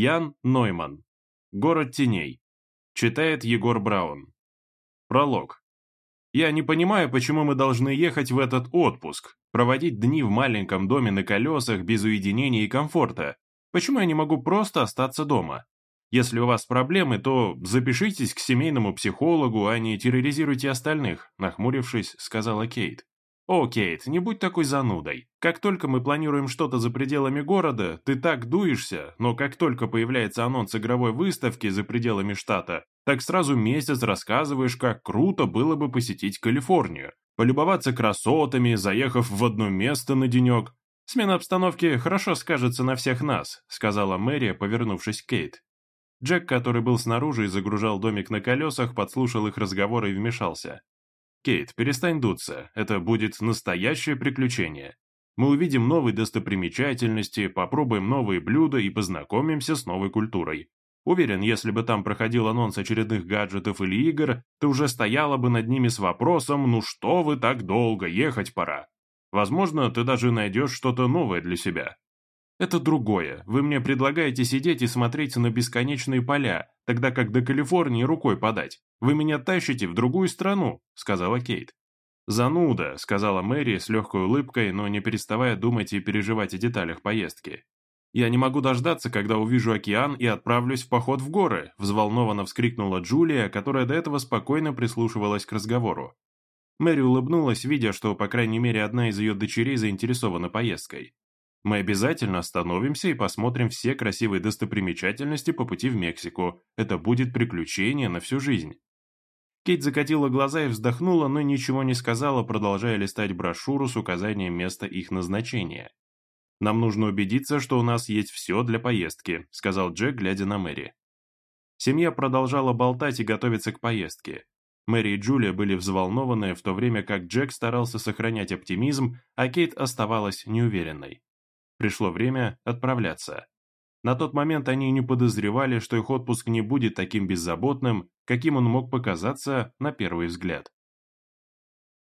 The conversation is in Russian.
Ян Нойман. Город теней. Читает Егор Браун. Пролог. Я не понимаю, почему мы должны ехать в этот отпуск, проводить дни в маленьком доме на колесах без уединения и комфорта. Почему я не могу просто остаться дома? Если у вас проблемы, то запишитесь к семейному психологу, а не терроризируйте остальных», нахмурившись, сказала Кейт. «О, Кейт, не будь такой занудой. Как только мы планируем что-то за пределами города, ты так дуешься, но как только появляется анонс игровой выставки за пределами штата, так сразу месяц рассказываешь, как круто было бы посетить Калифорнию, полюбоваться красотами, заехав в одно место на денек. Смена обстановки хорошо скажется на всех нас», сказала Мэри, повернувшись к Кейт. Джек, который был снаружи и загружал домик на колесах, подслушал их разговор и вмешался. «Кейт, перестань дуться, это будет настоящее приключение. Мы увидим новые достопримечательности, попробуем новые блюда и познакомимся с новой культурой. Уверен, если бы там проходил анонс очередных гаджетов или игр, ты уже стояла бы над ними с вопросом «Ну что вы так долго, ехать пора». Возможно, ты даже найдешь что-то новое для себя. Это другое. Вы мне предлагаете сидеть и смотреть на бесконечные поля, тогда как до Калифорнии рукой подать. Вы меня тащите в другую страну», — сказала Кейт. «Зануда», — сказала Мэри с легкой улыбкой, но не переставая думать и переживать о деталях поездки. «Я не могу дождаться, когда увижу океан и отправлюсь в поход в горы», взволнованно вскрикнула Джулия, которая до этого спокойно прислушивалась к разговору. Мэри улыбнулась, видя, что, по крайней мере, одна из ее дочерей заинтересована поездкой. Мы обязательно остановимся и посмотрим все красивые достопримечательности по пути в Мексику. Это будет приключение на всю жизнь». Кейт закатила глаза и вздохнула, но ничего не сказала, продолжая листать брошюру с указанием места их назначения. «Нам нужно убедиться, что у нас есть все для поездки», — сказал Джек, глядя на Мэри. Семья продолжала болтать и готовиться к поездке. Мэри и Джулия были взволнованы, в то время как Джек старался сохранять оптимизм, а Кейт оставалась неуверенной. Пришло время отправляться. На тот момент они не подозревали, что их отпуск не будет таким беззаботным, каким он мог показаться на первый взгляд.